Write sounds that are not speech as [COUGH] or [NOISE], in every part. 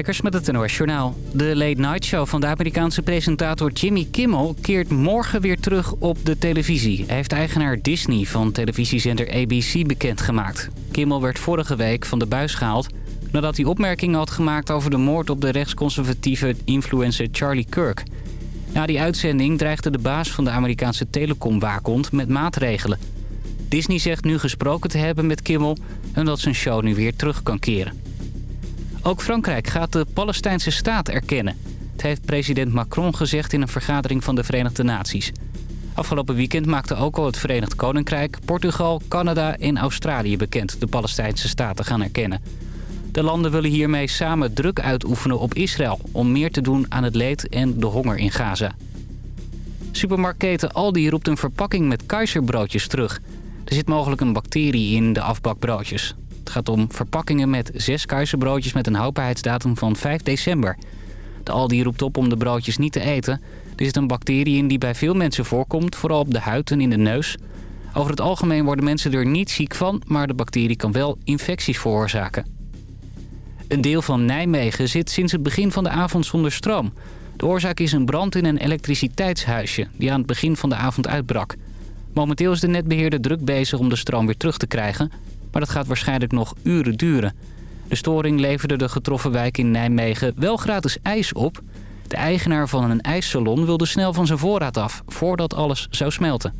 Gijkers met het NOS Journaal. De Late Night Show van de Amerikaanse presentator Jimmy Kimmel... keert morgen weer terug op de televisie. Hij heeft eigenaar Disney van televisiezender ABC bekendgemaakt. Kimmel werd vorige week van de buis gehaald... nadat hij opmerkingen had gemaakt over de moord op de rechtsconservatieve influencer Charlie Kirk. Na die uitzending dreigde de baas van de Amerikaanse telecomwaakhond met maatregelen. Disney zegt nu gesproken te hebben met Kimmel... en dat zijn show nu weer terug kan keren. Ook Frankrijk gaat de Palestijnse staat erkennen. Het heeft president Macron gezegd in een vergadering van de Verenigde Naties. Afgelopen weekend maakte ook al het Verenigd Koninkrijk, Portugal, Canada en Australië bekend de Palestijnse staat te gaan erkennen. De landen willen hiermee samen druk uitoefenen op Israël om meer te doen aan het leed en de honger in Gaza. Supermarktketen Aldi roept een verpakking met keizerbroodjes terug. Er zit mogelijk een bacterie in de afbakbroodjes. Gaat om verpakkingen met zes keizerbroodjes met een houdbaarheidsdatum van 5 december. De Aldi roept op om de broodjes niet te eten. Er zit een bacterie in die bij veel mensen voorkomt, vooral op de huid en in de neus. Over het algemeen worden mensen er niet ziek van, maar de bacterie kan wel infecties veroorzaken. Een deel van Nijmegen zit sinds het begin van de avond zonder stroom. De oorzaak is een brand in een elektriciteitshuisje die aan het begin van de avond uitbrak. Momenteel is de netbeheerder druk bezig om de stroom weer terug te krijgen... Maar dat gaat waarschijnlijk nog uren duren. De storing leverde de getroffen wijk in Nijmegen wel gratis ijs op. De eigenaar van een ijssalon wilde snel van zijn voorraad af... voordat alles zou smelten.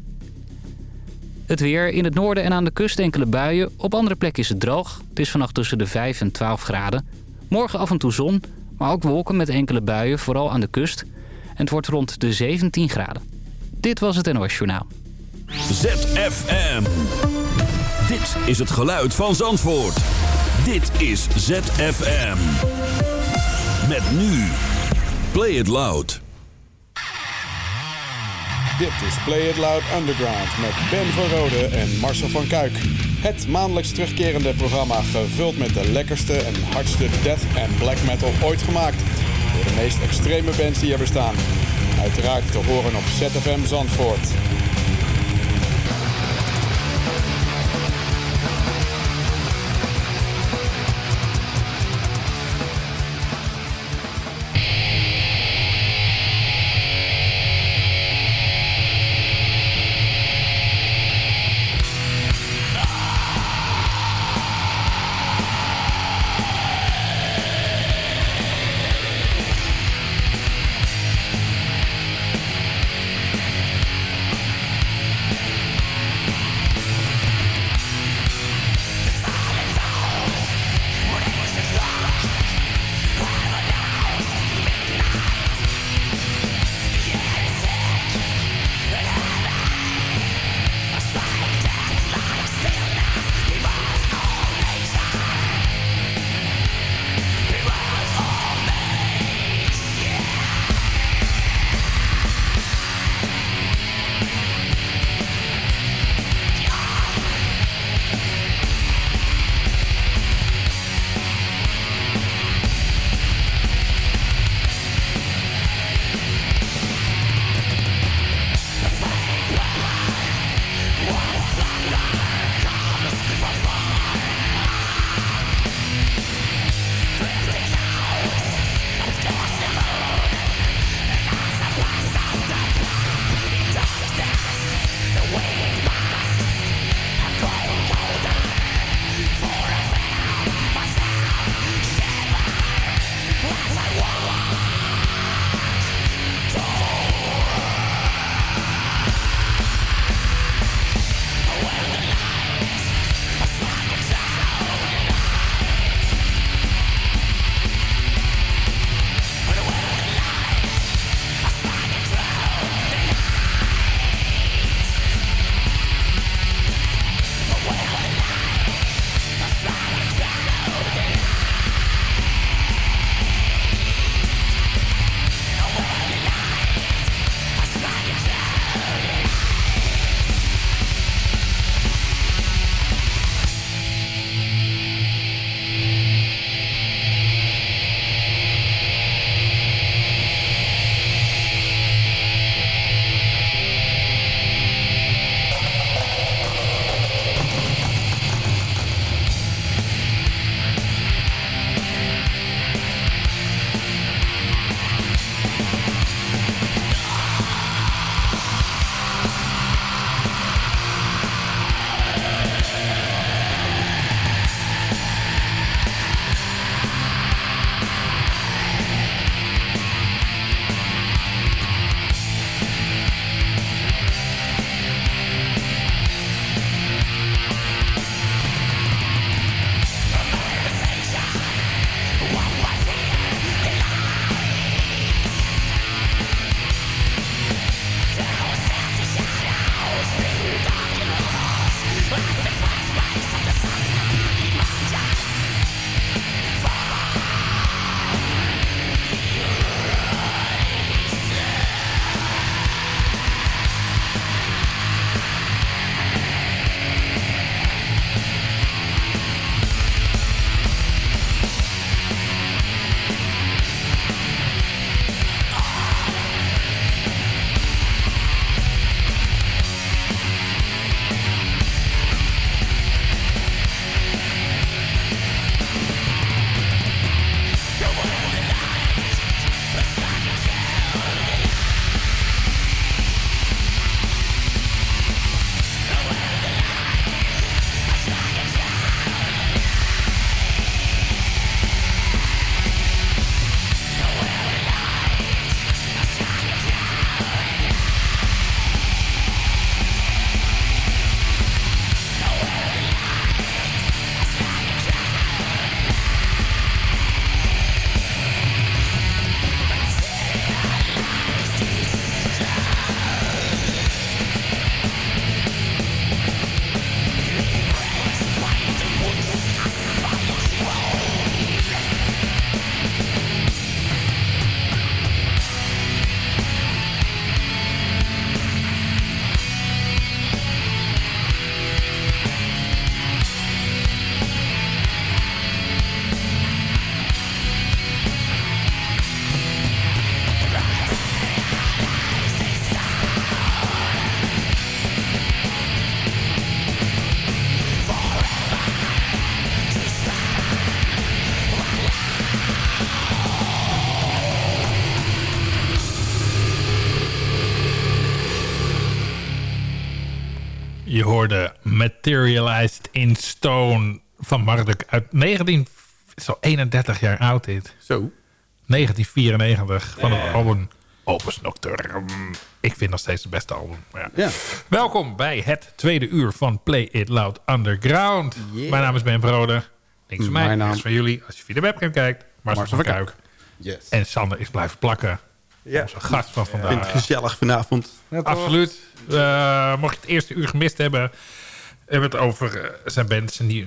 Het weer in het noorden en aan de kust enkele buien. Op andere plekken is het droog. Het is vannacht tussen de 5 en 12 graden. Morgen af en toe zon, maar ook wolken met enkele buien, vooral aan de kust. En het wordt rond de 17 graden. Dit was het NOS Journaal. ZFM. Dit is het geluid van Zandvoort. Dit is ZFM. Met nu. Play It Loud. Dit is Play It Loud Underground met Ben van Rode en Marcel van Kuik. Het maandelijks terugkerende programma gevuld met de lekkerste en hardste death en black metal ooit gemaakt. Door de meest extreme bands die er bestaan. Uiteraard te horen op ZFM Zandvoort. Je hoorde Materialized in Stone van Marduk uit 19... Zo 31 jaar oud dit. Zo. 1994 van het album Opus Nocturne. Ik vind nog steeds het beste album. Ja. Ja. Welkom bij het tweede uur van Play It Loud Underground. Yeah. Mijn naam is Ben Vrode. Links van mij, Mijn naam- rechts van jullie. Als je via de webcam kijkt, Marcel van Kuik. Yes. En Sander is blijven plakken. Ja. Onze gast van Ik vind vandaag. het gezellig vanavond. Absoluut. Eh, mocht je het eerste uur gemist hebben... hebben we het over eh, zijn band. Zijn nieuw,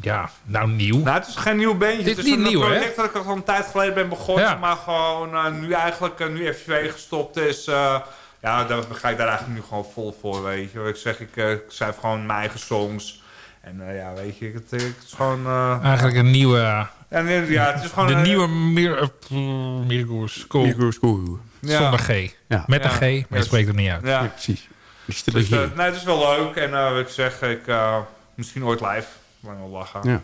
ja, nou nieuw. Nou, het is geen nieuw bandje. Dit het is is niet een nieuw, hè? project dat ik al een tijd geleden ben begonnen. Ja. Maar gewoon eh, nu eigenlijk, eh, nu FCW gestopt is... eh, ja, dan ga ik daar eigenlijk nu gewoon vol voor, weet je. Ik zeg, ik, eh, ik schrijf gewoon mijn eigen songs. En ja, weet je, het, het is gewoon... eh, Eigenlijk een nieuwe... nee, ja, het is gewoon... de eh, nieuwe Mir uh, Mirgo School. Zonder G. Ja. Met Ja. een G, maar je Ja. spreekt er niet uit. Ja, Ja, precies. Dus, eh, nee, het is wel leuk. En eh, ik zeg, ik, eh, misschien ooit live. Lang wel lachen. ja.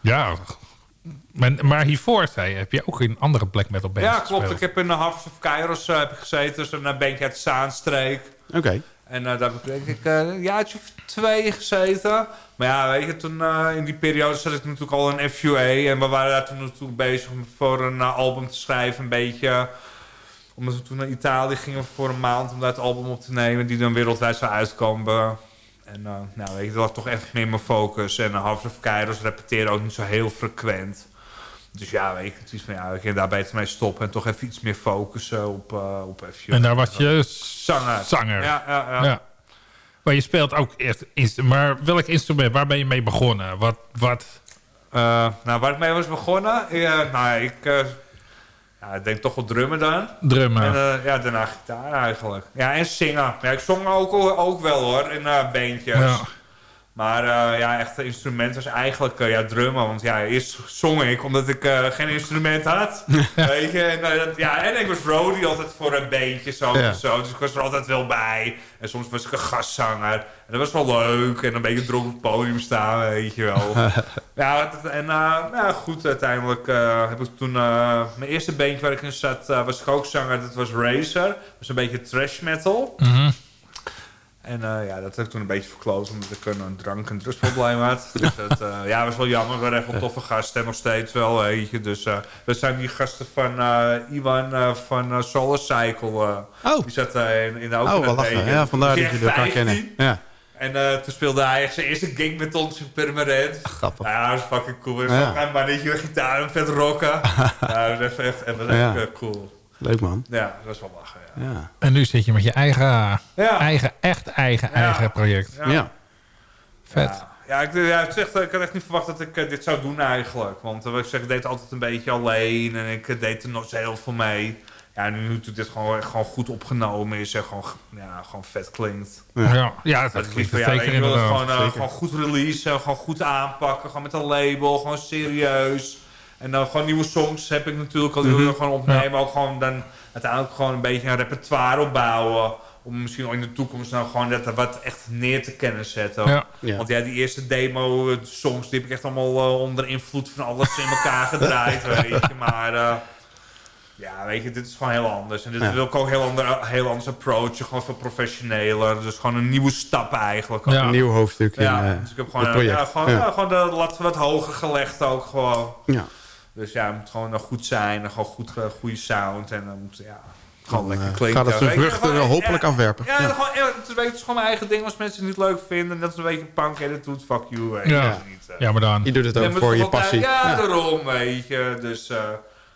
Ja. Maar, maar hiervoor, zei je, heb je ook in andere black metal bands Ja, klopt. gespeeld. Ik heb in de Havers of Kairos eh, heb ik gezeten. Dus een bandje uit de Zaanstreek. Oké. En eh, daar heb ik denk ik eh, een jaartje of twee gezeten. Maar ja, weet je, toen eh, in die periode zat ik natuurlijk al in FUA. En we waren daar toen natuurlijk bezig om voor een album te schrijven. Een beetje. Omdat we toen naar Italië gingen voor een maand om daar het album op te nemen. Die dan wereldwijd zou uitkomen. En eh, nou, weet je, dat was toch echt meer mijn focus. En uh, Half of Kairos repeteren ook niet zo heel frequent. Dus ja, weet je, het is van ja, ik daar beter mee stoppen. En toch even iets meer focussen op, eh op. En daar was je Zanger. zanger. Ja, ja, ja. Ja. Maar je speelt ook echt... inst- Maar welk instrument? Waar ben je mee begonnen? Wat... wat Eh, nou, waar ik mee was begonnen? Eh, nou, ik, eh, ja, ik denk toch wel drummen dan. drummen? En ja, daarna gitaar eigenlijk. Ja, en zingen. Ja, ik zong ook, ook wel hoor, in eh bandjes. ja. Maar eh, ja, echt instrument was eigenlijk eh, ja, drummen. Want ja, eerst zong ik omdat ik eh, geen instrument had. [LAUGHS] Weet je? En, ja, en ik was roadie altijd voor een beentje zo, Ja. en zo. Dus ik was er altijd wel bij. En soms was ik een gastzanger. En dat was wel leuk. En een beetje dronken op het podium staan, weet je wel. [LAUGHS] ja, dat- en ja, goed, uiteindelijk heb ik toen... mijn eerste beentje waar ik in zat, was ik ook zanger. Dat was Razer. Dat was een beetje trash metal. Mhm. En eh, ja, dat heb ik toen een beetje verkloot omdat ik een, drank- en drugsprobleem had. [LAUGHS] Dus dat eh, ja, was wel jammer. We waren echt toffe gasten en nog steeds wel, weet je. Dus eh, we zijn die gasten van eh, Iwan eh, van uh, Solar Cycle. eh, Oh. die zat eh, in, in de Oh, open wel lachen. Ja, vandaar dat je elkaar kennen. Ja. En eh, toen speelde hij zijn eerste gig met ons in Permanent. Grappig. Ja, dat was fucking cool. Ja. Ja. Een mannetje met gitaar en vet rocken. [LAUGHS] ja, dat was echt, echt, echt, echt Ja. eh, cool. Leuk man. Ja, dat was wel lachen, ja. En nu zit je met je eigen, Ja. eigen echt eigen, Ja. eigen project. Ja. Ja. Vet. Ja, ja, ik, ja het is echt, ik had echt niet verwacht dat ik eh, dit zou doen eigenlijk. Want wat ik zeg, ik deed het altijd een beetje alleen en ik eh, deed er nog zo heel veel mee. Ja, nu natuurlijk dit gewoon, gewoon goed opgenomen is en gewoon, ja, gewoon vet klinkt. Ja, ja, dat Dat ik klinkt van, ja, ik wil het gewoon, gewoon goed releasen, gewoon goed aanpakken, gewoon met een label, gewoon serieus. En dan gewoon nieuwe songs heb ik natuurlijk al, die wil ik gewoon opnemen. Ook gewoon dan uiteindelijk gewoon een beetje een repertoire opbouwen. Om misschien ook in de toekomst nou gewoon dat er wat echt neer te kunnen zetten. Ja. Ja. Want ja, die eerste demo eh, songs, die heb ik echt allemaal eh, onder invloed van alles in elkaar gedraaid, [LAUGHS] weet je. Maar eh, ja, weet je, dit is gewoon heel anders. En dit Ja. wil ik ook heel, ander, heel anders approachen, gewoon veel professioneler. Dus gewoon een nieuwe stap eigenlijk. Ja. Een nieuw hoofdstuk in Ja, eh, dus ik heb gewoon, ja, gewoon, Ja. ja, gewoon de lat wat hoger gelegd ook gewoon. Ja. Dus ja, het moet gewoon eh, goed zijn en gewoon goed, eh, goede sound. En dan moet, ja, gewoon Dan, lekker eh, klinken. gaat het zijn weet je, vruchten gewoon, hopelijk ja, afwerpen. Ja, Ja. Gewoon, ja, het, is, gewoon mijn eigen ding. Als mensen het niet leuk vinden, dat is een beetje punk attitude, fuck you. Weet je. Ja. Dat eh, Ja, maar dan. Je doet het ook voor je passie. Ja, Ja. daarom, weet je. Dus, eh,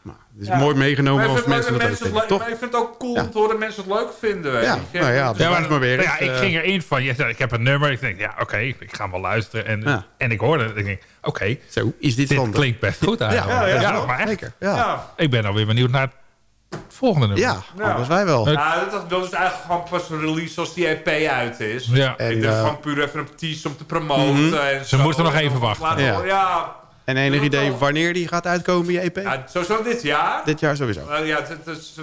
Nou, Het is Ja. mooi meegenomen maar als mensen dat leuk vinden. Toch? maar ik vind het ook cool Ja. om te horen dat mensen het leuk vinden, weet Ja, je. nou ja, dat blijft maar weer. Ja, eens, ik eh, ging erin van, je zei, ik heb een nummer. Ik denk, ja, oké, ik ga hem wel luisteren. En, Ja. en ik hoorde het. Ik denk, oké, Zo, is dit dit klinkt best goed Ja, eigenlijk. ja, ja, ja, maar echt. zeker. Ja, ja. ja. Ik ben alweer benieuwd naar het volgende nummer. Ja. anders wij wel. Ja, dat, dat is eigenlijk gewoon pas een release als die EP uit is. Ja. En, ik doe eh, gewoon puur even een tease om te promoten. en Ze zo. moeten nog En even wachten. Ja. En enig idee wanneer die gaat uitkomen, je EP? ja, sowieso dit jaar. Dit jaar sowieso. Eh, ja,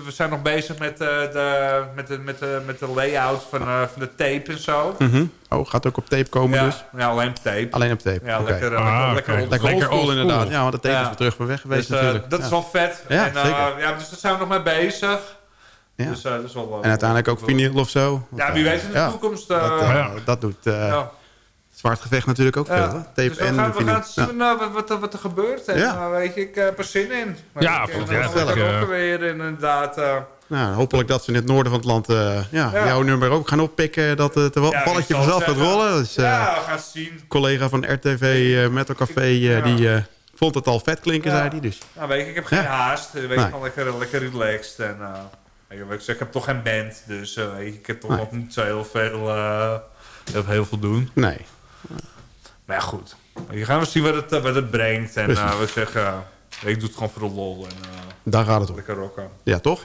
we zijn nog bezig met, eh, de, met, de, met, de, met de layout van, eh, van de tape en zo. Mhm. Oh, gaat ook op tape komen ja, dus? ja, alleen op tape. Alleen op tape. Ja, Oké. lekker, Ah, lekker, lekker old Lekker inderdaad. Ja, want de tape Ja. is weer terug van weg geweest Dus, natuurlijk. dat Ja. is wel vet. Ja, en, eh, zeker. ja, dus daar zijn we nog mee bezig. Ja. Dus, eh, dat is wel, En uiteindelijk ook vinyl of zo. Ja, wie weet in de Ja, toekomst. Dat, Ja. dat doet eh ja. Zwart Gevecht natuurlijk ook Ja. veel. Tape dus we en gaan, we gaan zien eh, wat, wat, er- wat er gebeurt. En Ja. eh, weet je, ik heb er zin in. Ja, je, het wordt er leuk, ook weer inderdaad... eh, Nou, hopelijk dat ze in het noorden van het land eh, ja, Ja. jouw nummer ook gaan oppikken. Dat het ja, ik balletje vanzelf gaat rollen. Dus, eh, ja, we gaan het zien. collega van RTV eh Metal Café, eh, Ja. die eh, vond het al vet klinken, Ja. zei hij. Dus. Nou, weet je, ik heb geen Ja. haast. Ik weet Nee. gewoon lekker, lekker relaxed. En, eh, weet je, wat ik, zeg, ik heb toch geen band, dus eh, weet je, ik heb toch Nee. nog niet zo heel veel, eh, heel, heel veel doen. Nee. Maar ja, goed. Je gaan we zien wat het, eh, wat het brengt. En eh we zeggen, eh, ik doe het gewoon voor de lol. En Daar gaat het om. lekker rocken. Ja, toch?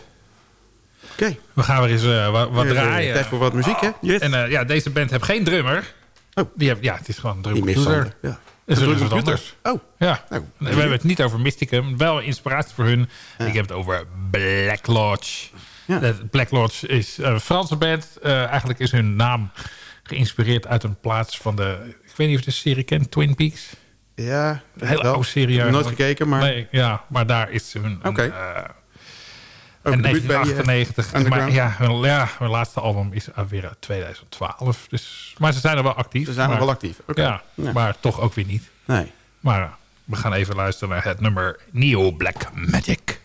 Oké. We gaan weer eens eh, wat, wat draaien. Tijd voor wat muziek, hè? Yes. En eh, ja, deze band heeft geen drummer. Oh. Die heeft, ja, het is gewoon een drumcomputer. Ja. Is wat anders. Oh, Ja. Nou, we hebben het niet over Mysticum. Wel inspiratie voor hun. Ik heb het over Black Lodge. Ja. De Black Lodge is een Franse band. Eh, eigenlijk is hun naam geïnspireerd uit een plaats van de... Weet niet of je de serie kent, Twin Peaks. ja. Een hele wel. oude serie. Ik heb nooit gekeken, maar... Nee, ja, maar daar is hun... Oké. Eh, debuut bij, eh, 1998. maar ja hun, ja, hun laatste album is uit 2012. Dus, maar ze zijn er wel actief. Ze zijn maar, nog wel actief. Ja, Ja. maar toch ook weer niet. Nee. Maar eh, we gaan even luisteren naar het nummer Neo Black Magic.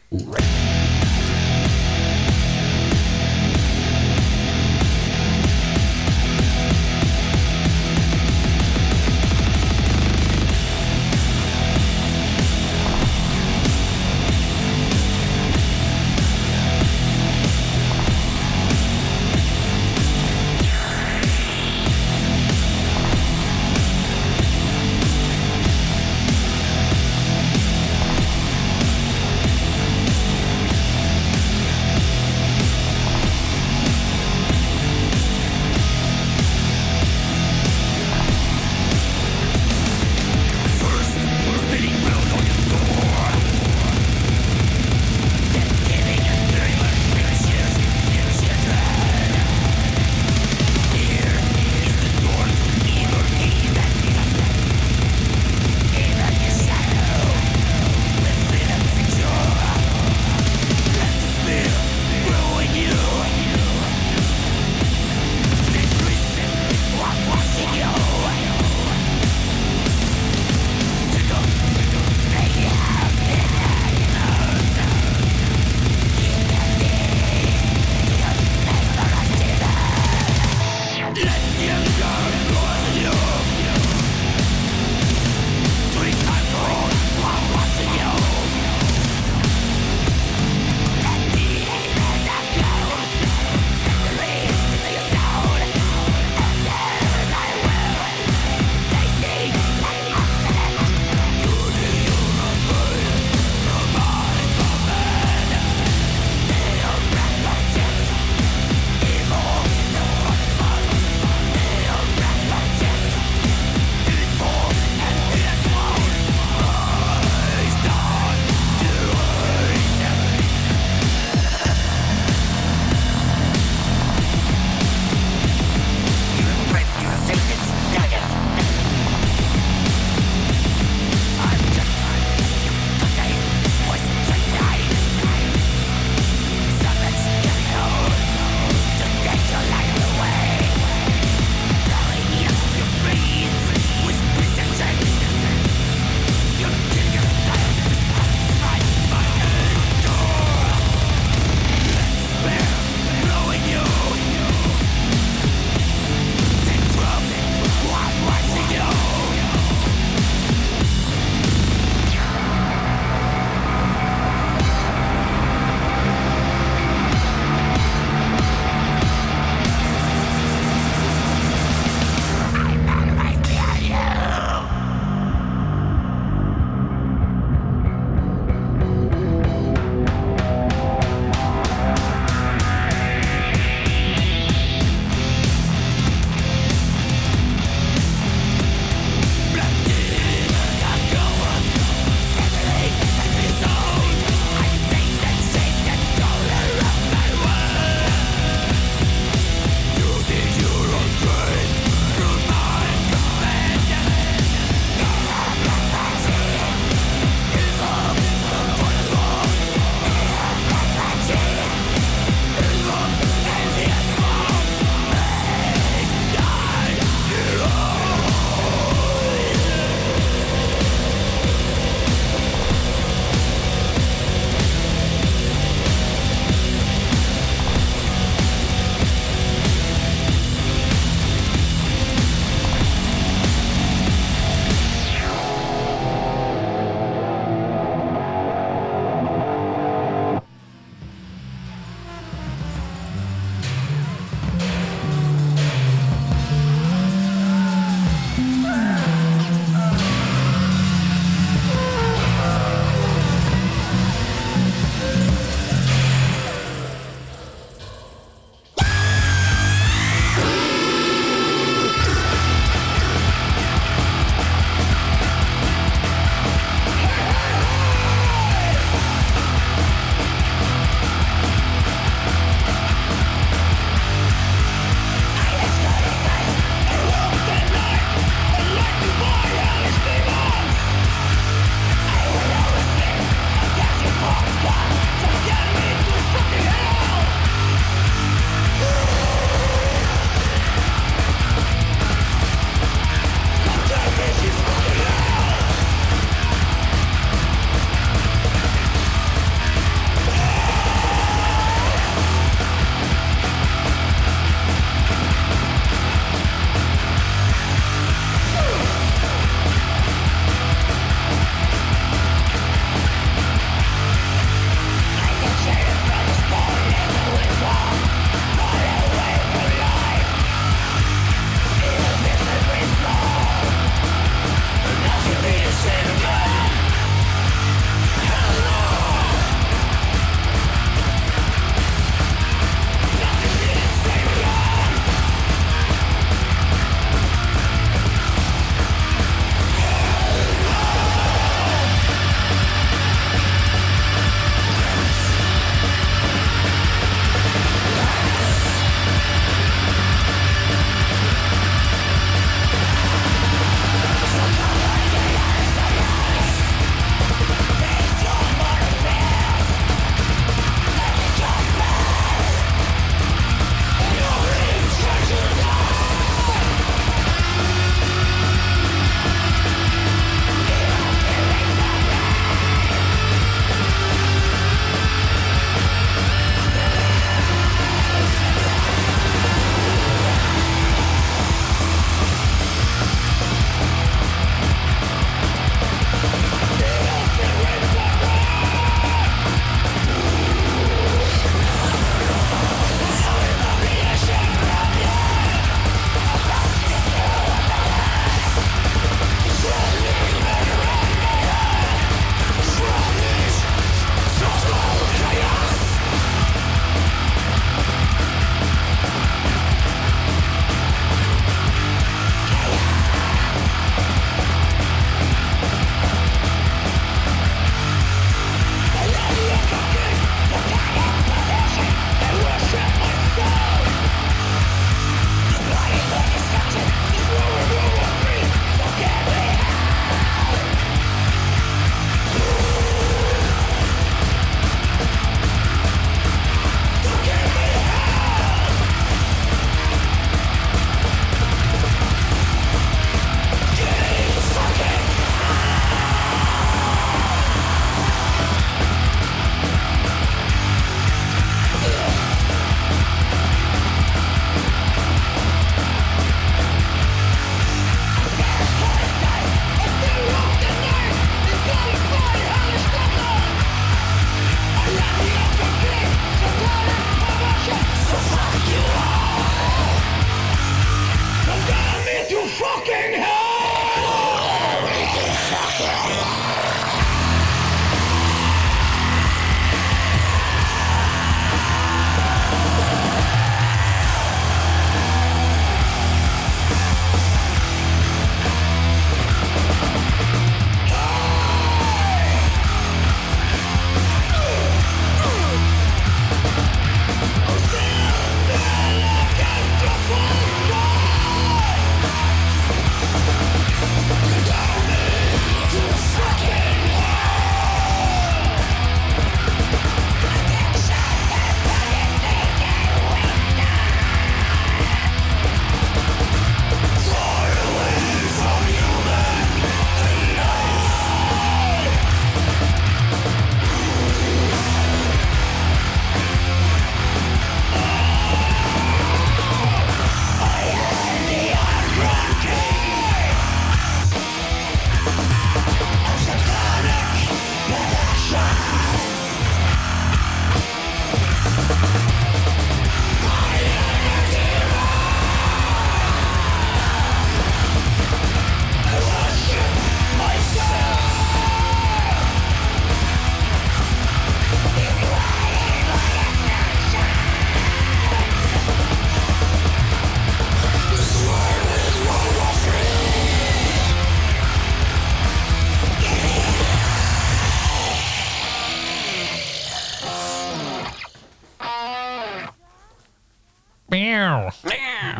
Meow.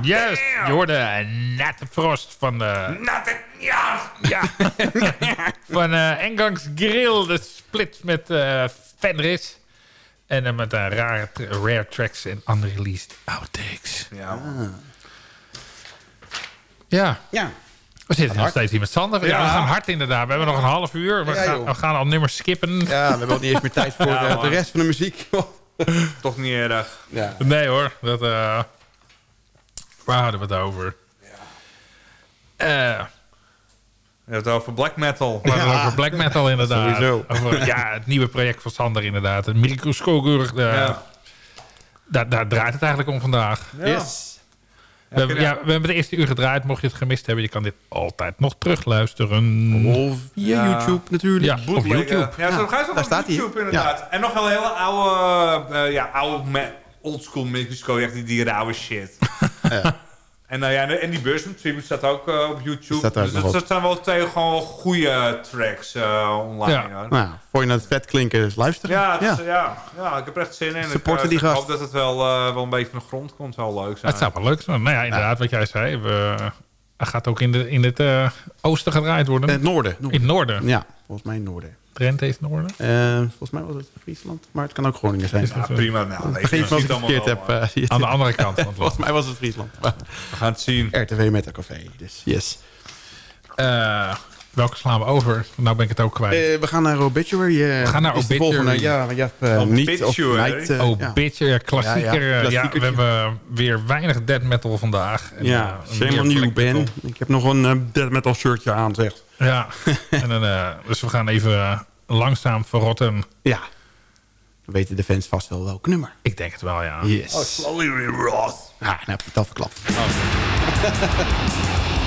Yes, je hoorde Nat Frost van de... Dat- ja. Ja. [LAUGHS] van eh Engangs Grill, de split met eh Fenris. En dan met eh, rare, rare tracks en unreleased outtakes. Ja. Ja, Ja. we zitten nog steeds hier met Sander. Ja. We gaan hard inderdaad. We hebben nog een half uur. We, Ja, gaan, we gaan al nummers skippen. ja, we hebben ook niet eens meer [LAUGHS] tijd voor Ja, de rest van de muziek. Toch niet erg. ja. Nee hoor, dat, eh, waar hadden we het over? Eh, Je hebt het over black metal. we hadden het Ja. over black metal inderdaad. [LAUGHS] Sowieso. Over, ja, het nieuwe project van Sander inderdaad. Een microscogur. Ja. daar, daar draait het eigenlijk om vandaag. Yes. We, hebben- ja, we hebben het eerste uur gedraaid. Mocht je het gemist hebben, je kan dit altijd nog terugluisteren. Of via Ja. YouTube natuurlijk. Ja, op YouTube. Ja, zo Ja, ga je zo op staat hij. YouTube inderdaad. En nog wel hele oude, eh, ja, oude oldschool echt die, die rauwe shit. [LAUGHS] Ja. [LAUGHS] En, nou ja, en- die Bursum Tribute staat ook eh, op YouTube. Staat dus dat, zijn wel twee gewoon goede tracks eh, online. Ja. hoor. Nou, voor je naar het vet klinken, dus luisteren. Ja, het is- ja. ja, ik heb er echt zin in. Supporten ik, die ik gast. hoop dat het wel, eh, wel een beetje van de grond komt. Zou leuk zijn. Het zou wel leuk zijn. Nou ja, inderdaad, wat jij zei. We, hij gaat ook in, de, in het eh, oosten gedraaid worden. In het noorden. in het noorden. Ja, volgens mij noorden. Drenthe is noorden. Eh, volgens mij was het Friesland, maar het kan ook Groningen zijn. Ja, prima. Nou, Vergeet me als ik het verkeerd heb. eh, [LAUGHS] het. Aan de andere kant van het [LAUGHS] Volgens mij was het Friesland. Maar We gaan het zien. RTV Meta Café, dus yes. Eh, welke slaan we over? Nou ben ik het ook kwijt. Eh, we gaan naar Obituary. eh, We gaan naar Obituary. volgende, ja, maar je hebt eh, niet of Obituary. Night. oh, ja. Ja, klassieker. Ja, ja, Ja, ja, we hebben weer weinig death metal vandaag. En, Ja, shame meer on you, black Ben. Ik heb nog een death metal shirtje aan, zeg. Ja, [LAUGHS] en dan, eh, dus we gaan even langzaam verrotten. Ja. Dan weten de fans vast wel welk nummer. Ik denk het wel, ja. Yes. Oh, slowly rot. Ah, nou heb je het al verklapt. So [LAUGHS]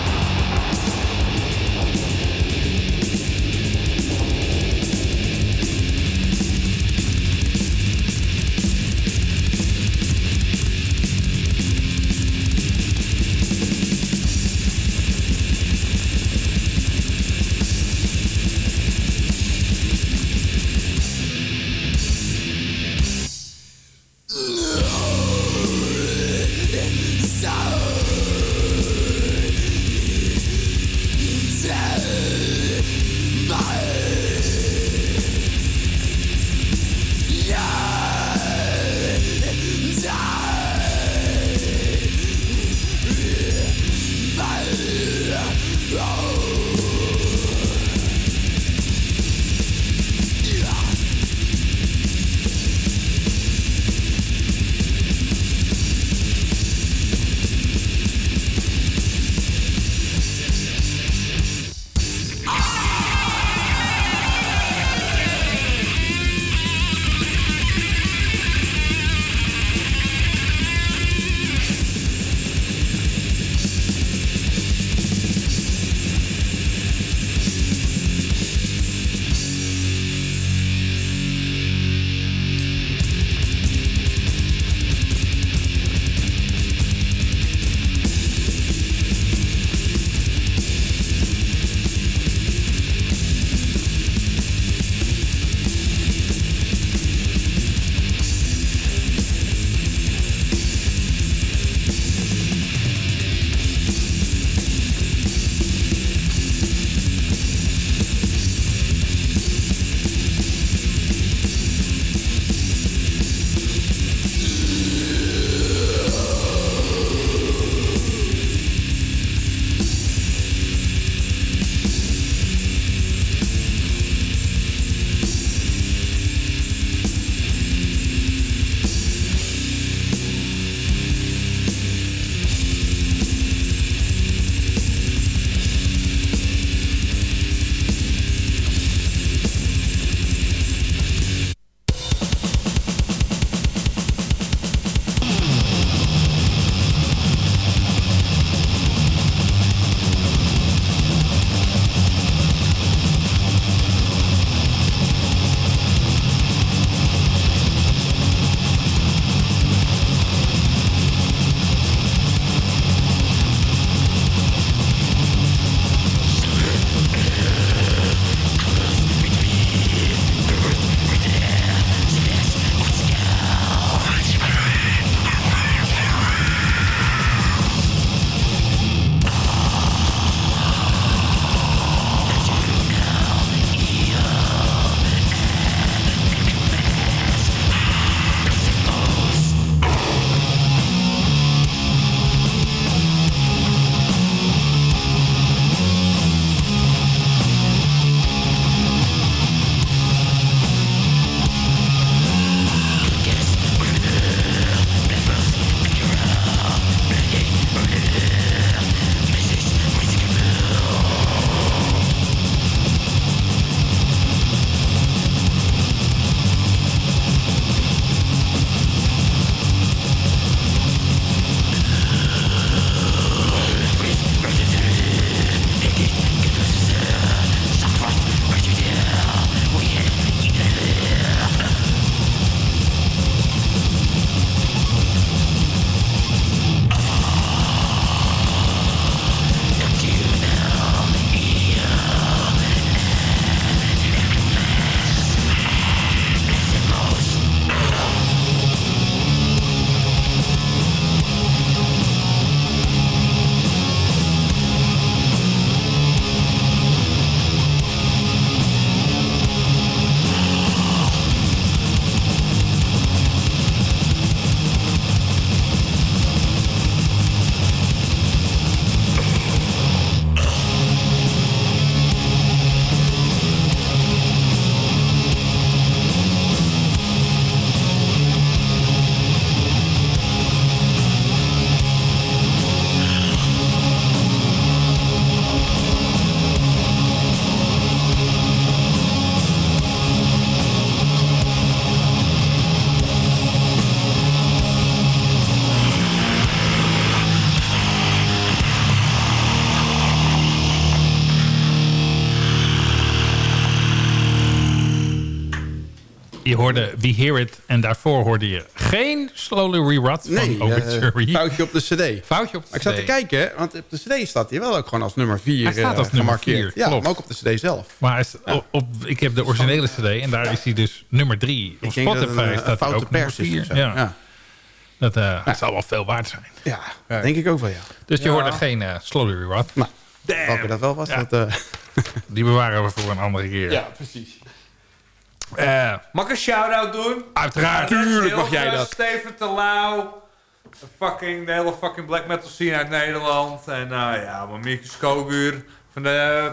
je hoorde We Hear It. En daarvoor hoorde je geen Slowly Rerut van Nee, Obituary. eh, foutje op de cd. Foutje op de Maar ik zat te CD. kijken, want op de cd staat hij wel ook gewoon als nummer 4 Hij staat als nummer vier, Ja, klopt. maar ook op de cd zelf. Maar is op, op- ik heb de originele cd en daar is hij dus nummer drie. Op Ik denk dat het Spotify een, een staat ook nummer pers is. vier. of zo. Ja. Ja. Dat eh, het zal wel veel waard zijn. Ja, denk ik ook wel, ja. Dus je hoorde geen eh Slowly Rerut. Nou, welke dat wel was, Ja. dat... eh, [LAUGHS] Die bewaren we voor een andere keer. precies. Eh, Mag ik een shout-out doen? uiteraard. Tuurlijk mag jij dat. Steven. De, fucking, de hele fucking black metal scene uit Nederland. En uh, ja, mijn Mieke Skoguur. Van de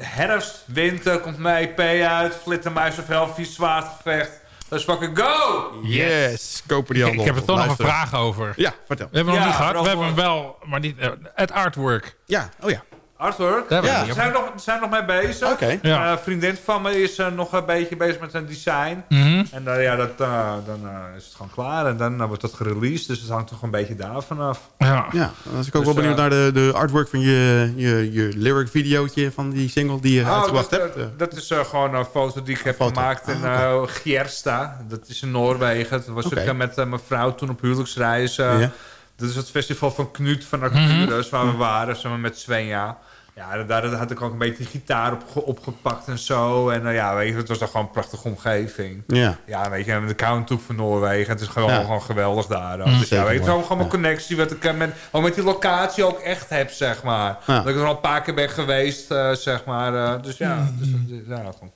herfst, winter komt mijn EP uit. Flittermuis of Helfies, zwaardgevecht. Let's fucking go! Yes, kopen die handel. ik heb er toch nog een vraag over. Ja, vertel. We hebben hem Ja, nog niet gehad. We hebben hem wel, maar niet... eh, het artwork. Ja, oh ja. Artwork. Daar Ja. we zijn nog, zijn nog mee bezig. Oké. Ja. Eh, een vriendin van me is eh, nog een beetje bezig met een design. Mhm. En eh, ja, dat, eh, dan eh, is het gewoon klaar. En dan wordt dat gereleased. Dus het hangt toch een beetje daarvan af. Ja. Ja, dan was ik ook Dus, wel benieuwd naar de, de artwork van je, je, je lyric videootje van die single die je Oh, uitgebracht dat, hebt. dat is eh, gewoon een foto die ik heb foto. gemaakt in Ah, Gjersta. Dat is in Noorwegen. Dat was Oké. ik met mijn vrouw toen op huwelijksreis. Ja. Dat is het festival van Knut van Arcturus, waar we waren, samen met Svenja. Ja, daar had ik ook een beetje de gitaar op, ge- opgepakt en zo. En eh, ja, weet je, het was dan gewoon een prachtige omgeving. ja. Ja, weet je, de countdoek van Noorwegen. Het is gewoon, Ja. gewoon geweldig daar. dan. Mm. Dus ja, weet je, gewoon, gewoon mijn Ja. connectie. Wat ik eh, met, ook met die locatie ook echt heb, zeg maar. Ja. Dat ik er al een paar keer ben geweest, eh, zeg maar. eh, dus ja, dus, dat is- ja, gewoon,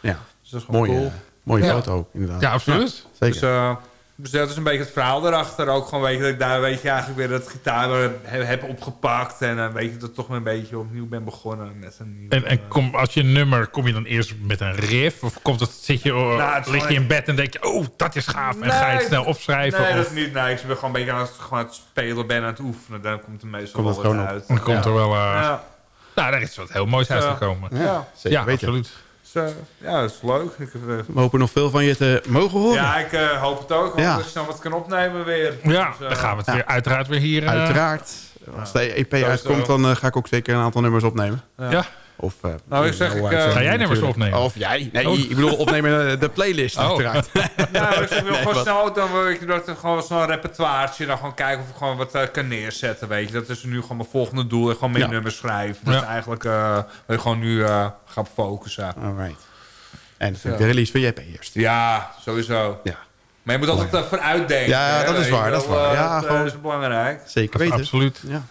ja. dus dat is gewoon Mooie, cool. eh, mooie Ja. foto ook, inderdaad. Ja, absoluut. Zeker. Dus, eh, dus dat is een beetje het verhaal erachter. Ook gewoon, weet je, dat ik daar weet je, eigenlijk weer dat gitaar weer heb, heb opgepakt. En eh, weet je, dat ik toch weer een beetje opnieuw ben begonnen met een nieuw... En, en eh, kom, als je een nummer, kom je dan eerst met een riff? Of komt het, zit je, oh, Nou, lig je in bed en denk je, oh, dat is gaaf. En ga je het snel opschrijven? Nee, of dat is niet. Nee, ik ben gewoon een beetje aan het, gewoon aan het spelen ben, aan het oefenen. Dan komt het meestal Komt wel uit. dan komt ja. er wel... eh, Ja, Nou, daar is wat heel moois uitgekomen. ja, ja. zeker Ja, weten. absoluut. Dus, ja, dat is leuk. Ik, heb, eh, We hopen nog veel van je te mogen horen. ja, ik eh, hoop het ook. Ja. Dat ik snel wat kan opnemen weer. Ja, Dus, eh, dan gaan we het ja. weer uiteraard weer hier... eh, Uiteraard. Als de EP uitkomt, dan ga ik ook zeker een aantal nummers opnemen. Ja. Of, eh, Nou, ik zeg, ik, uitzending eh, Ga jij nummers opnemen? Of jij. Nee, Oh. ik bedoel opnemen eh, de playlist, Oh. uiteraard. [LAUGHS] Nou, ik wil Nee, gewoon wat- snel, dan wil ik dat gewoon zo'n repertoireetje, dan gewoon kijken of ik gewoon wat kan neerzetten, weet je. Dat is nu gewoon mijn volgende doel, en gewoon meer Ja. nummers schrijven. Dat is Ja. eigenlijk, eh wil ik gewoon nu eh gaan focussen. Alright. En natuurlijk de release van je EP eerst. Ja, sowieso. Ja, Maar je moet altijd uh, vooruit denken. Ja, hè, dat is waar, dat is waar. Ja, dat, gewoon- is belangrijk. zeker weten. Absoluut. Ja,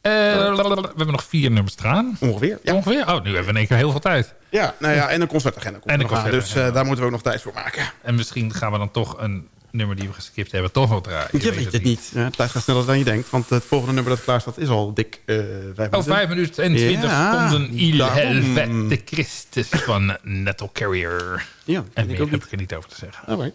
Eh, Eh, we hebben nog vier nummers staan. ongeveer. Ja. Ongeveer. Oh, nu hebben we in één keer heel veel tijd. ja, nou ja, en een concertagenda komt En een aan. Dus eh, daar moeten we ook nog tijd voor maken. En misschien gaan we dan toch een nummer die we geskipt hebben toch wel draaien. Je weet het niet. Ja, tijd gaat sneller dan je denkt. Want het volgende nummer dat klaar staat is al dik eh vijf Oh, minuten. 5 minuten en 20 Ja, seconden. Il. Helvete Christus van Nettle Carrier. Ja, En meer ik ook heb niet. ik er niet over te zeggen. Escape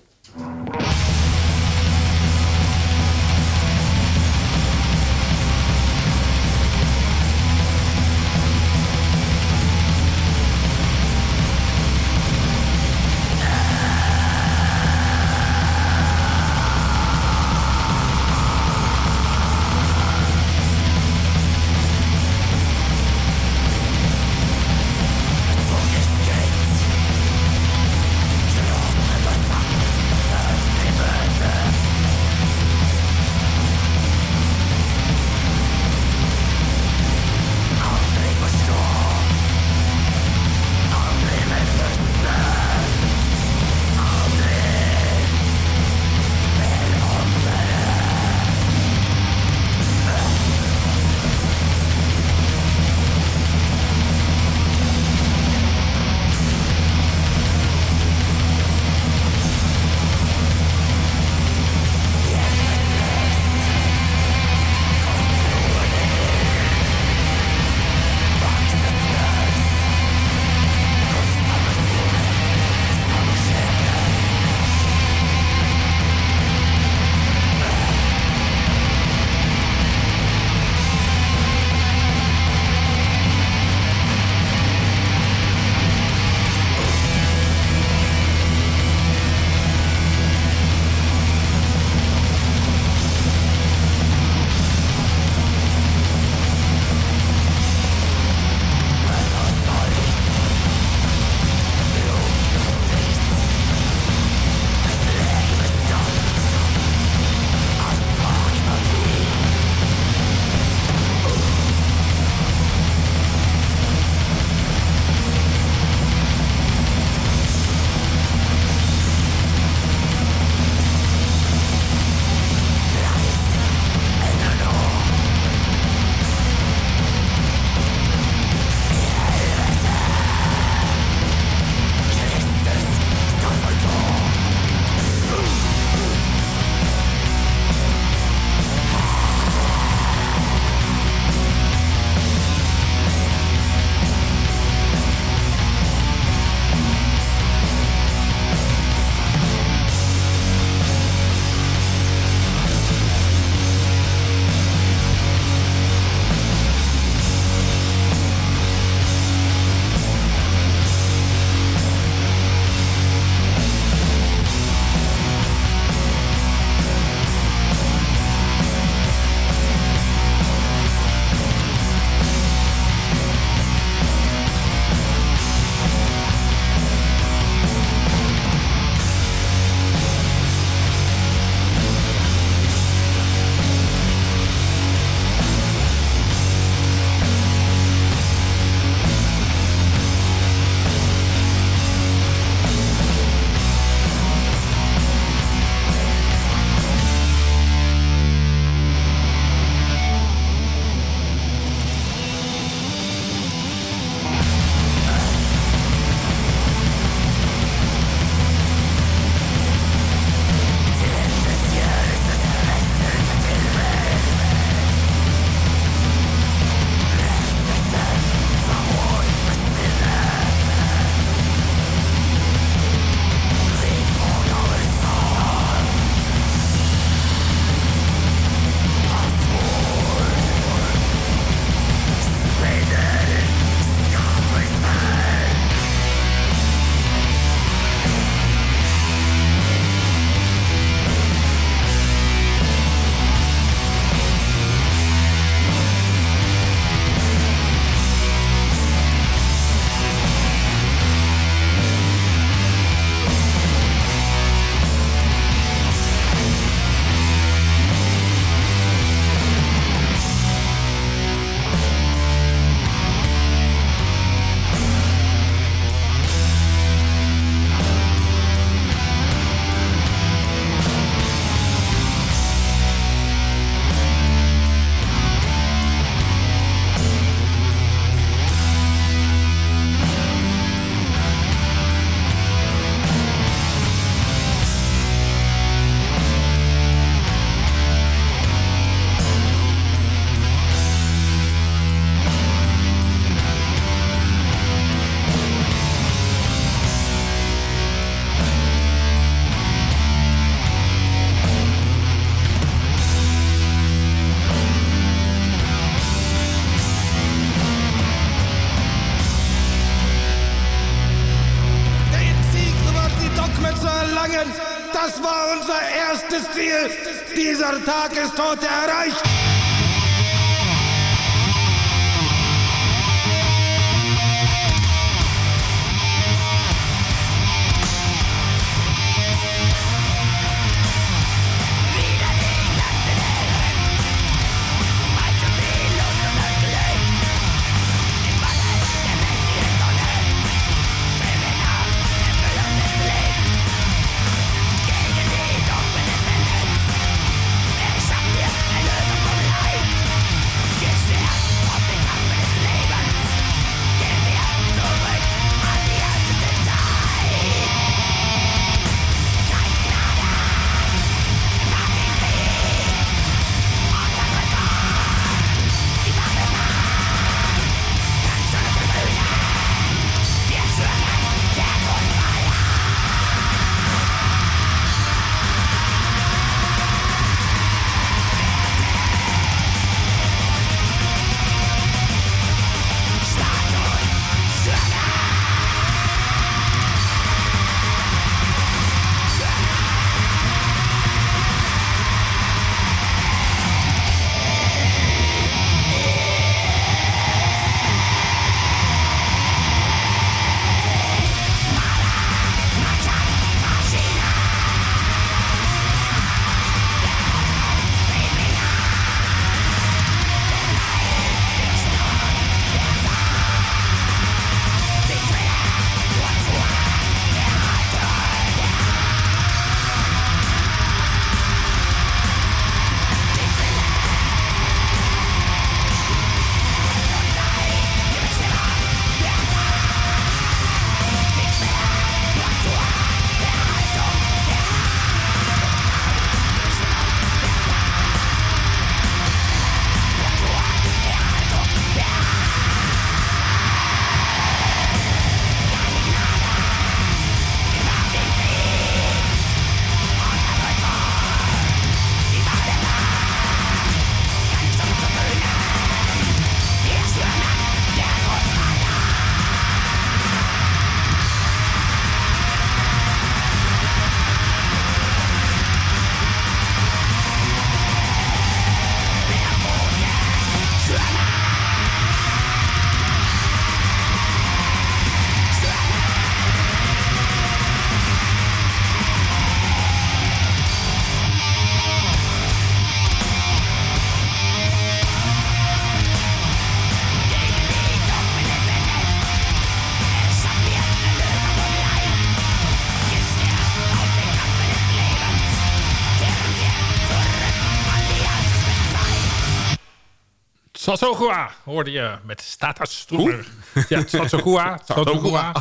Hoorde je met Status Stroemer. Ja, Satsogua. Satsogua.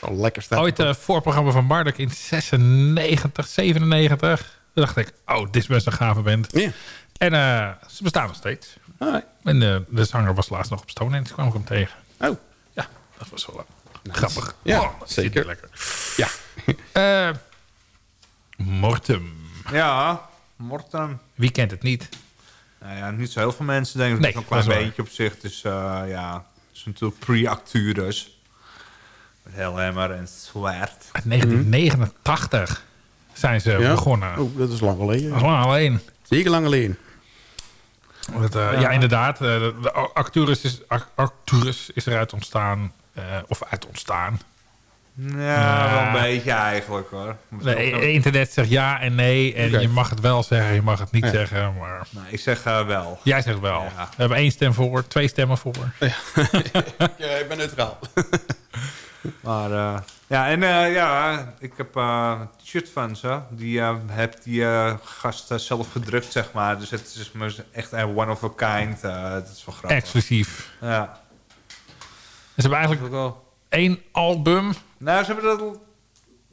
Oh, lekker staan. Ooit uh, voorprogramma van Marduk in 96, 97. Toen dacht ik, oh, dit is best een gave band. Ja. En uh, ze bestaan nog steeds. En uh, de zanger was laatst nog op Stonehenge, kwam ik hem tegen. Oh, Ja, dat was wel grappig. Ja, Oh, zeker. Lekker. ja. [LAUGHS] Eh Mortem. Ja, Mortem. Wie kent het niet? Nou ja, niet zo heel veel mensen denken. Het Nee, is een klein beentje op zich. Dus eh, ja, het is natuurlijk pre-Acturus. Met Hellhammer en Zwaard. Uit 1989 zijn ze ja. begonnen. Oh, dat is lang geleden. Gewoon alleen. Zeker lang geleden. Dat, eh, ja. inderdaad. eh, de, Arcturus, is, Ar- Arcturus is eruit ontstaan. eh, of uit ontstaan. Ja, wel een beetje eigenlijk hoor. Nee, internet zegt ja en nee. En je mag het wel zeggen, je mag het niet Ja. zeggen. Maar Nou, ik zeg eh, wel. jij zegt wel. Ja. We hebben één stem voor, twee stemmen voor. Ja, [LAUGHS] ik ben neutraal. [LAUGHS] Maar eh, ja, en eh, ja, ik heb eh, een t-shirt van ze. Die eh, heb die eh, gast eh, zelf gedrukt, zeg maar. Dus het is echt een one of a kind. eh dat is wel grappig. Exclusief. Ja. Ze hebben eigenlijk één album. Nou, ze hebben dat... al-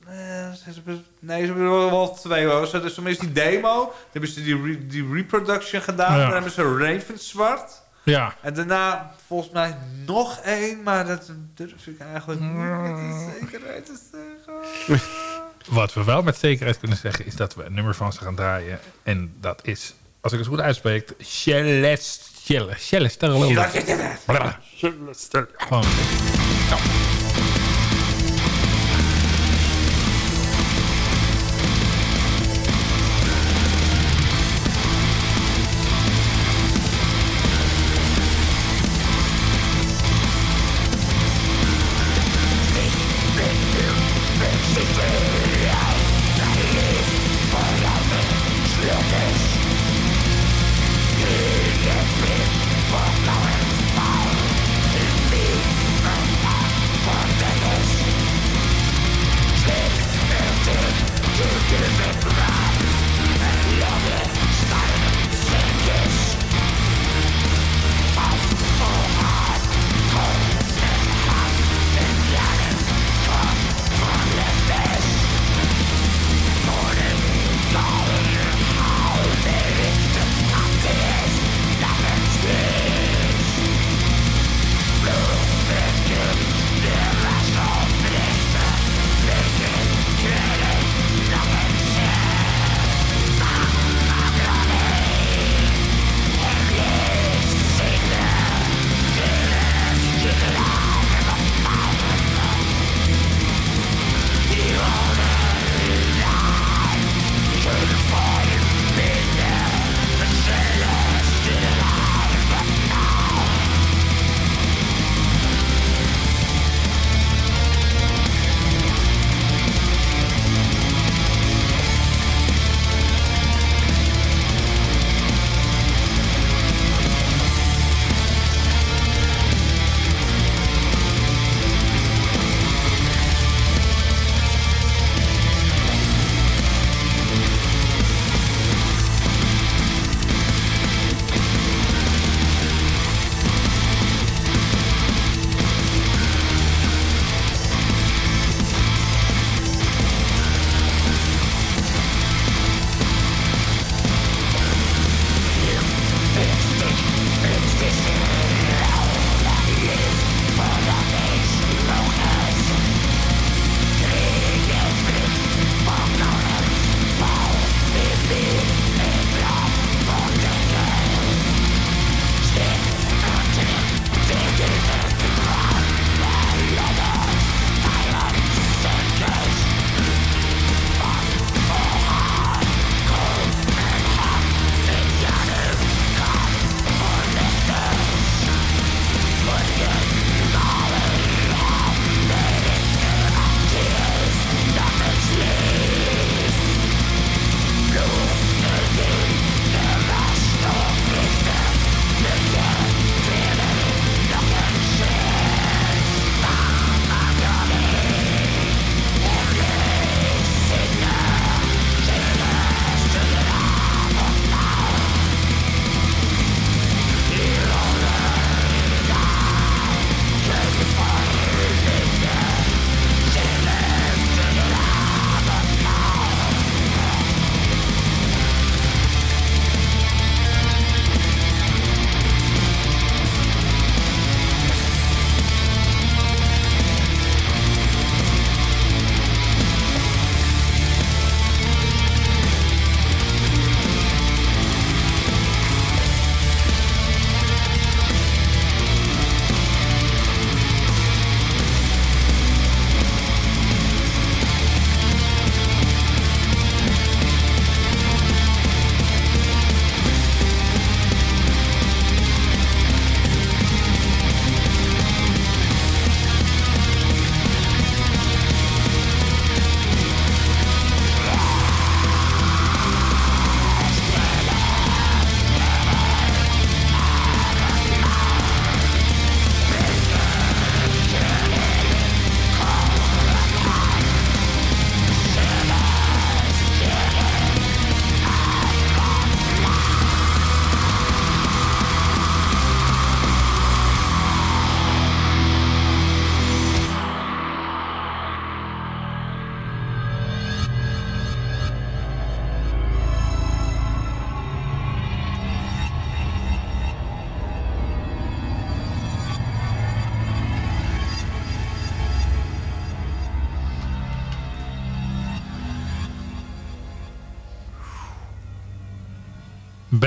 Nee, ze hebben, nee, ze hebben er wel, twee hoor. Ze- Dus toen is die demo, dan hebben ze die, re- die reproduction gedaan. Ja. Dan hebben ze Ravenswart. Ja. En daarna volgens mij nog één, maar dat durf ik eigenlijk niet met zekerheid te zeggen. Wat we wel met zekerheid kunnen zeggen is dat we een nummer van ze gaan draaien. En dat is, als ik het goed uitspreek, Celeste. Celeste. Gewoon.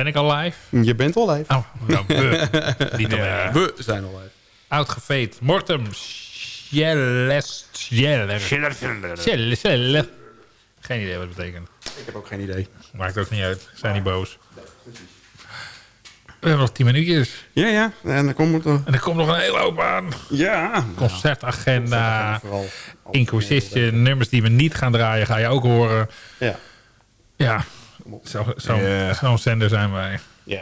Ben ik al live? Je bent al live. Oh, nou, we. [LAUGHS] Niet. We zijn al live. Oud Mortem. Geen idee wat het betekent. Ik heb ook geen idee. Maakt ook niet uit. Zijn niet boos. We hebben nog 10 minuutjes. Ja, ja. En dan komt er... En er komt nog een hele hoop aan. Ja. Concertagenda. Vooral. Inquisition. Nummers die we niet gaan draaien, ga je ook horen. Ja. Ja. Zo'n zo, zender zijn wij. Ja.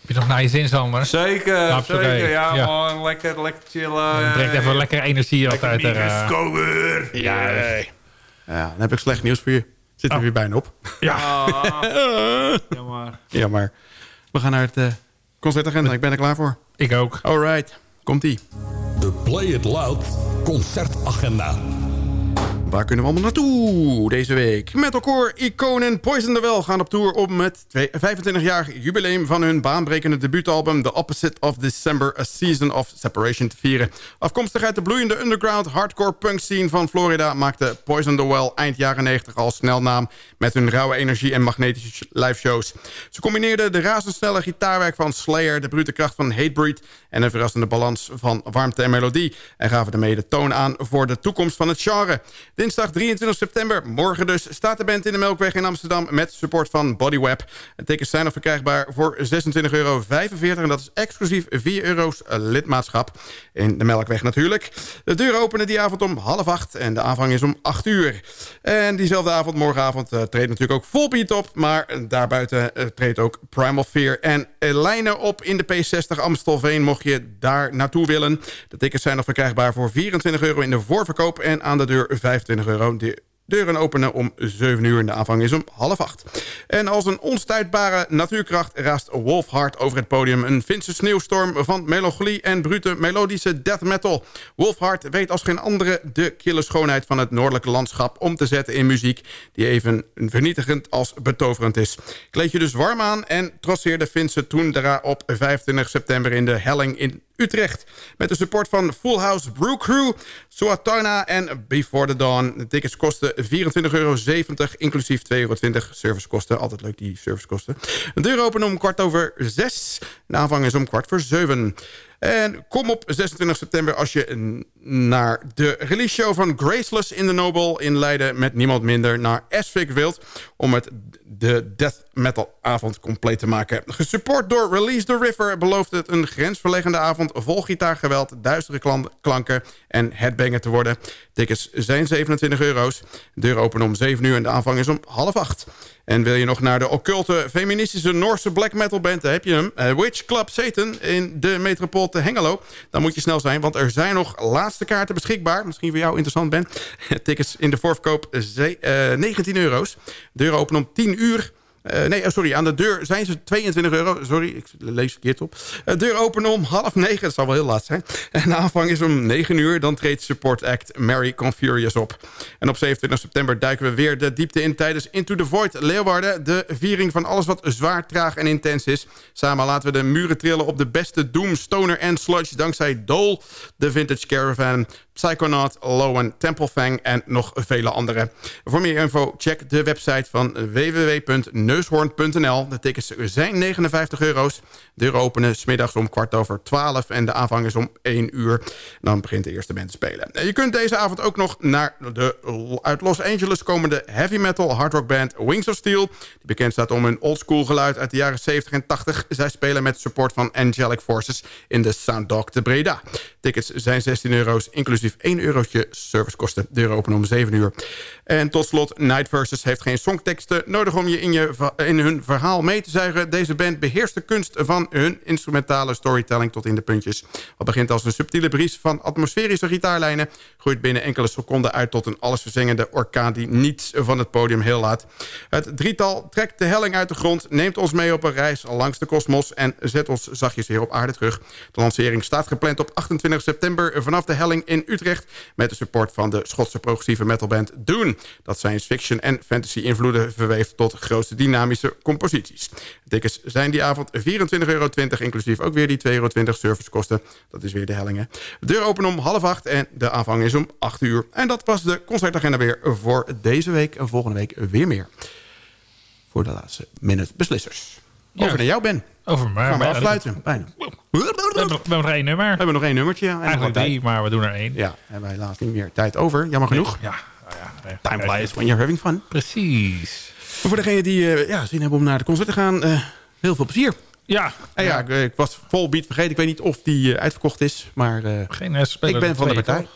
Heb je nog naar je zin, Sander? Zeker, Absoluut. zeker. Ja, Ja. gewoon lekker, lekker chillen. Het brengt even lekker energie altijd er. eh, Ja, Ja, dan heb ik slecht nieuws voor je. Zit er Oh. weer bijna op. ja. [LAUGHS] ja, maar. Ja, maar we gaan naar het eh, concertagenda. Ik ben er klaar voor. Ik ook. Alright, komt-ie. De Play It Loud concertagenda. Waar kunnen we allemaal naartoe deze week? Metalcore iconen Poison the Well gaan op tour om het 25-jarig jubileum van hun baanbrekende debuutalbum The Opposite of December, A Season of Separation te vieren. Afkomstig uit de bloeiende underground hardcore punk scene van Florida maakte Poison the Well eind jaren 90 al snel naam met hun rauwe energie en magnetische liveshows. Ze combineerden de razendsnelle gitaarwerk van Slayer, de brute kracht van Hatebreed en een verrassende balans van warmte en melodie en gaven daarmee de toon aan voor de toekomst van het genre. Dinsdag 23 september, morgen dus, staat de band in de Melkweg in Amsterdam... met support van Bodyweb. Tickets zijn nog verkrijgbaar voor 26,45 euro. En dat is exclusief 4 euro's lidmaatschap. In de Melkweg natuurlijk. De deuren openen die avond om half acht en de aanvang is om 8 uur. En diezelfde avond, morgenavond, uh, treedt natuurlijk ook Volbeat op... maar daarbuiten uh, treedt ook Primal Fear en Elijnen op in de P60 Amstelveen... mocht je daar naartoe willen. De tickets zijn nog verkrijgbaar voor 24 euro in de voorverkoop... en aan de deur 25 De deuren openen om 7 uur en de aanvang is om half 8. En als een onstuitbare natuurkracht raast Wolfhard over het podium. Een Finse sneeuwstorm van melancholie en brute melodische death metal. Wolfhard weet als geen andere de kille schoonheid van het noordelijke landschap... om te zetten in muziek die even vernietigend als betoverend is. Kleed je dus warm aan en trotseer de Finse Toendra op 25 september in de Helling in Utrecht. Met de support van Full House Brew Crew, Suatana en Before the Dawn. De tickets kosten 24,70 euro, inclusief 2,20 euro servicekosten. Altijd leuk, die servicekosten. De deur openen om kwart over zes. De aanvang is om kwart voor zeven. En kom op 26 september als je naar de release show van Graceless in the Noble in Leiden... met niemand minder naar Asphyx wilt... om het de death metal avond compleet te maken. Gesupport door Release the River belooft het een grensverleggende avond... vol gitaargeweld, duistere klanken en headbanger te worden. Tickets zijn 27 euro's. De deur openen om 7 uur en de aanvang is om half 8. En wil je nog naar de occulte feministische Noorse black metal band... heb je hem, uh, Witch Club Satan in de metropool te Hengelo. Dan moet je snel zijn, want er zijn nog laatste kaarten beschikbaar. Misschien voor jou interessant, Ben. [LAUGHS] Tickets in de voorverkoop uh, 19 euro's. Deuren openen om 10 uur... Uh, nee, oh, sorry, aan de deur zijn ze 22 euro. Sorry, ik lees verkeerd op. Uh, deur openen om half negen, dat zal wel heel laat zijn. En de aanvang is om 9 uur. Dan treedt support act Mary Confurious op. En op 27 september duiken we weer de diepte in tijdens Into the Void Leeuwarden. De viering van alles wat zwaar, traag en intens is. Samen laten we de muren trillen op de beste Doom, Stoner en Sludge... dankzij Dole, de Vintage Caravan... Psychonaut, Lowen, Templefang en nog vele andere. Voor meer info check de website van www.neushoorn.nl. De tickets zijn 59 euro's. Deuren openen smiddags om kwart over 12 en de aanvang is om 1 uur. Dan begint de eerste band te spelen. Je kunt deze avond ook nog naar de uit Los Angeles komende heavy metal hardrock band Wings of Steel. Die bekend staat om hun oldschool geluid uit de jaren 70 en 80. Zij spelen met support van Angelic Forces in de Sounddog te Breda. Tickets zijn 16 euro's, inclusief 1 eurotje servicekosten. Deuren openen om 7 uur. En tot slot, Night Versus heeft geen songteksten nodig om je in, je in hun verhaal mee te zuigen. Deze band beheerst de kunst van hun instrumentale storytelling tot in de puntjes. Wat begint als een subtiele bries van atmosferische gitaarlijnen... groeit binnen enkele seconden uit tot een allesverzengende orkaan... die niets van het podium heel laat. Het drietal trekt de helling uit de grond, neemt ons mee op een reis langs de kosmos... en zet ons zachtjes weer op aarde terug. De lancering staat gepland op 28 september vanaf de helling in Utrecht... met de support van de Schotse progressieve metalband Dune... dat science fiction en fantasy invloeden verweeft tot grootste dynamische composities. Tickets zijn die avond 24,20 euro, inclusief ook weer die 2,20 euro servicekosten. Dat is weer de hellingen. De deur openen om half acht en de aanvang is om 8 uur. En dat was de concertagenda weer voor deze week. En volgende week weer meer. Voor de laatste minute beslissers. Ja. Over naar jou, Ben. Over mij. Gaan we maar- afsluiten. Bijna. We hebben, nog, we hebben nog één nummer. We hebben nog één nummertje. Ja, en Eigenlijk drie, maar we doen er één. Ja, hebben wij helaas niet meer tijd over. Jammer genoeg. Ja, nou ja, nee. Time flies when you're having fun. Precies. Voor degenen die eh, ja, zin hebben om naar de concert te gaan, eh, heel veel plezier. Ja, En ja, ik, eh, ik was vol beat vergeten. Ik weet niet of die uitverkocht is, maar eh, geen speler ik ben van de partij.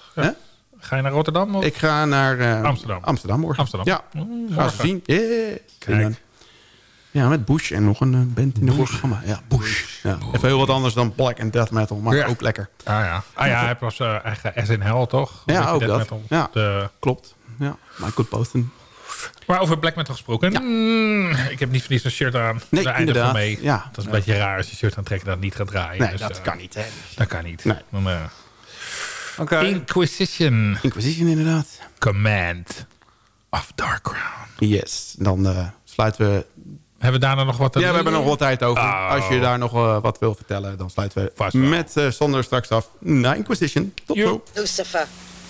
Ga je naar Rotterdam? Of? Ik ga naar eh, Amsterdam. Amsterdam morgen. Amsterdam. Ja, Mm, gaan ze zien. Yeah. Kijk. En, ja, met Bush en nog een band in de voorprogramma. Ja, Bush. Ja, even heel wat anders dan black and death metal, maar Ja. ook lekker. Ah ja, ah, ja hij was uh, eigen S in Hell, toch? Ja, ook death dat. metal. Ja. De, Klopt. Ja, Michael Posten. Maar over black metal gesproken. mm, ik heb niet voor niets een shirt aan. Nee, Daar inderdaad. van mee. Ja. Dat is een beetje raar als je shirt aantrekken en dat niet gaat draaien. Nee, Dus, dat eh, kan niet. Hè. Dat kan niet. Nee. Dan, Oké. Inquisition Inquisition inderdaad. Command of Darkground. Yes. Dan eh, sluiten we... Hebben we daarna nog wat te Ja, we hebben nog wat tijd over. Oh. Als je daar nog eh, wat wil vertellen, dan sluiten we Vast met eh Sander straks af naar Inquisition. Tot zo. Lucifer,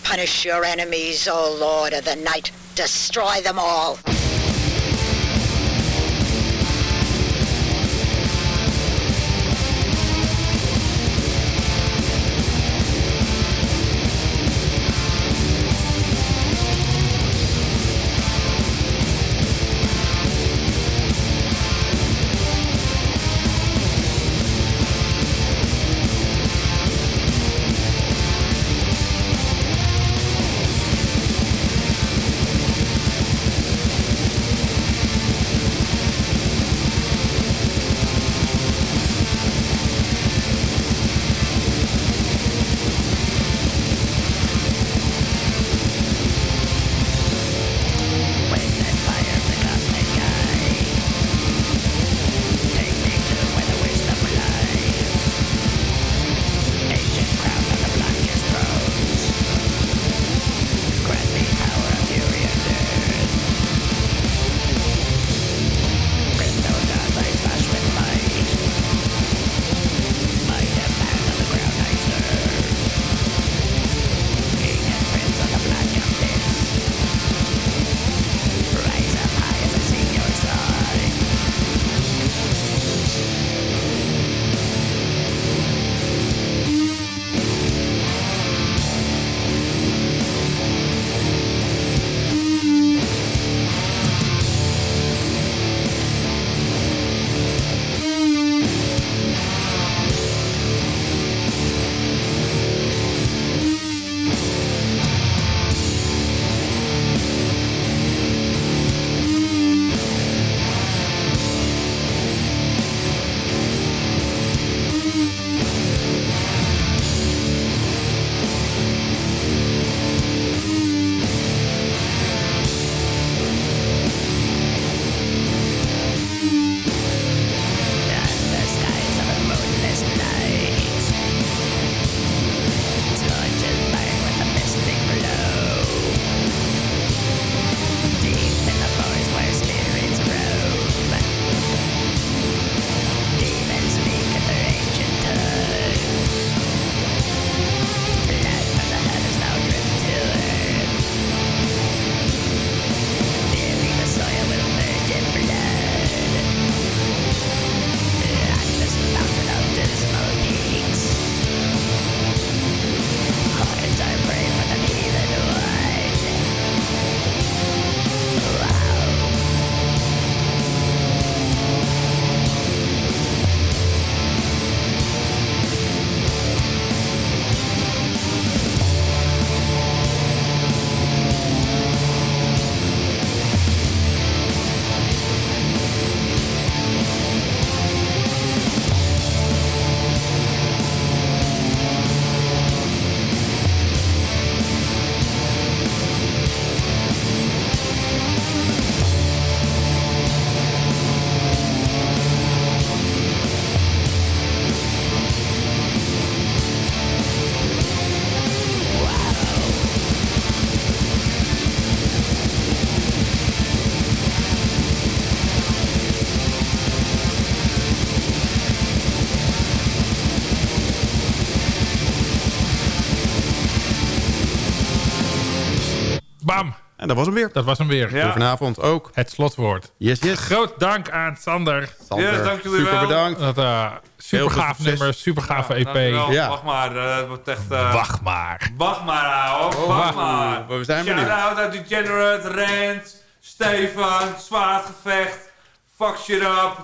punish your enemies, O Lord of the Night. Destroy them all. En dat was hem weer. Dat was hem weer. Voor vanavond ook. Het slotwoord. Yes, yes. Groot dank aan Sander. Sander, Ja, dank jullie super wel. bedankt. Dat uh, super gaaf nummer, super gave EP. Ja. Wacht maar, eh, wordt echt... eh, Wacht maar. Wacht maar, ouwe. Wacht maar. We zijn benieuwd. Shout-out uit Degenerate, Rent, Stefan, Zwaardgevecht, Fuck Shit Up,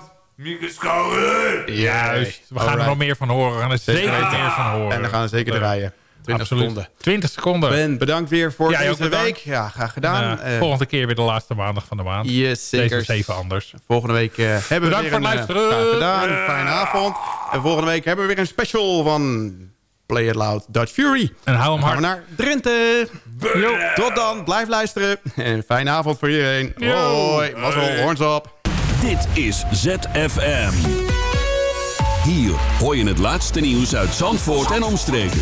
Schouwer. Juist. We gaan er nog meer van horen. We gaan er zeker meer van horen. En dan gaan we zeker draaien. 20 Absoluut. seconden. 20 seconden. Ben, bedankt weer voor deze week. Ja, graag gedaan. Eh, volgende keer weer de laatste maandag van de maand. yes, zeker. Deze is even anders. Volgende week eh, hebben Bedankt we weer voor het eh, luisteren. graag gedaan. Fijne avond. En volgende week hebben we weer een special van Play It Loud Dutch Fury. En hou hem Dan gaan we hard. naar Drenthe. Tot dan. Blijf luisteren. En fijne avond voor iedereen. Yo. Hoi. Mazzel. Horns op. Dit is ZFM. Hier hoor je het laatste nieuws uit Zandvoort en omstreken.